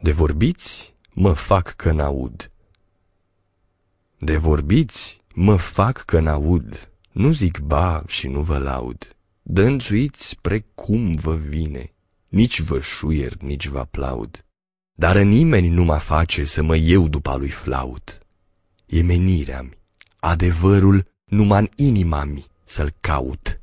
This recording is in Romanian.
De vorbiți mă fac că n-aud. De vorbiți mă fac că n-aud, nu zic ba și nu vă laud. Dănțuiți precum vă vine, nici vă șuier, nici vă aplaud. Dar nimeni nu mă face să mă eu după lui flaut. E menirea mi, adevărul numai în inima mi să-l caut.